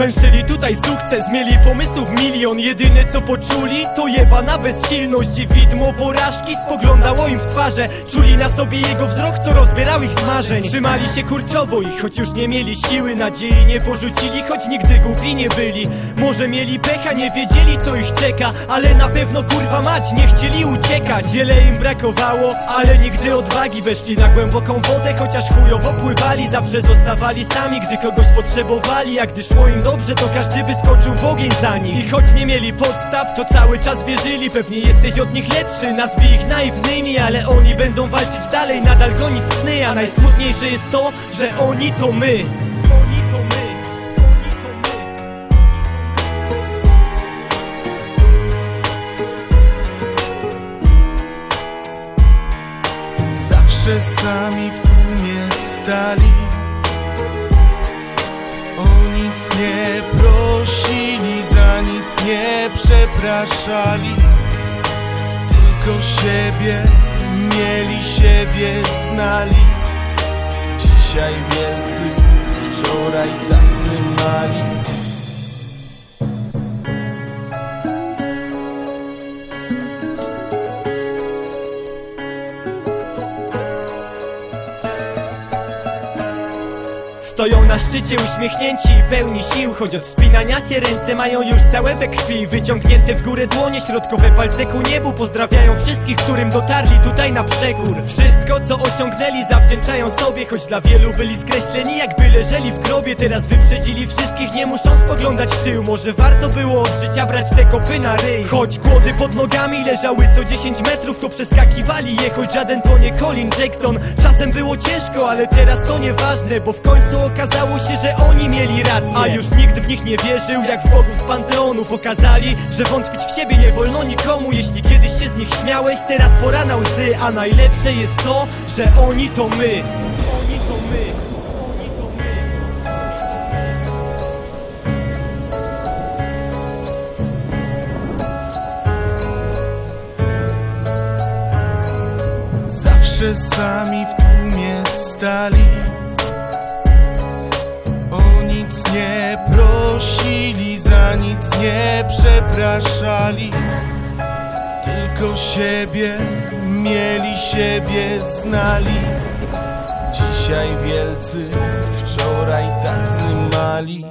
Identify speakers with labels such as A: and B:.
A: Węszyli tutaj sukces, mieli pomysłów milion. Jedyne co poczuli to jebana bezsilność I widmo porażki. Spoglądało im w twarze Czuli na sobie jego wzrok, co rozbierał ich z marzeń. Trzymali się kurczowo i choć już nie mieli siły Nadziei nie porzucili, choć nigdy głupi nie byli. Może mieli pecha, nie wiedzieli co ich czeka Ale na pewno kurwa mać, nie chcieli uciekać. Wiele im brakowało, ale nigdy odwagi. Weszli na głęboką wodę, chociaż chujowo pływali. Zawsze zostawali sami, gdy kogoś potrzebowali A gdy szło im dobrze, to każdy by skoczył w ogień za nich I choć nie mieli podstaw, to cały czas wierzyli. Pewnie jesteś od nich lepszy, nazwij ich naiwnymi Ale oni będą walczyć dalej, nadal gonić sny. A najsmutniejsze jest to, że oni to my. Oni to my.
B: Zawsze sami w tłumie stali nie przepraszali Tylko siebie mieli, siebie znali. Dzisiaj wielcy, wczoraj tacy mali
A: Stoją na szczycie uśmiechnięci i pełni sił Choć od wspinania się ręce mają już całe we krwi. Wyciągnięte w górę dłonie, środkowe palce ku niebu Pozdrawiają wszystkich, którym dotarli tutaj na przekór. Wszystko co osiągnęli zawdzięczają sobie Choć dla wielu byli skreśleni jakby leżeli w grobie. Teraz wyprzedzili wszystkich, nie muszą spoglądać w tył. Może warto było od życia brać te kopy na ryj. Choć głody pod nogami leżały co 10 metrów To przeskakiwali je, choć żaden to nie Colin Jackson. Czasem było ciężko, ale teraz to nieważne Bo w końcu okazało się, że oni mieli rację. A już nikt w nich nie wierzył, jak w bogów z Panteonu Pokazali, że wątpić w siebie nie wolno nikomu. Jeśli kiedyś się z nich śmiałeś, teraz pora na łzy. A najlepsze jest to, że oni to my. Oni to my. Oni to my.
B: Zawsze sami w tłumie stali nie przepraszali Tylko siebie mieli, siebie znali. Dzisiaj wielcy, wczoraj tacy mali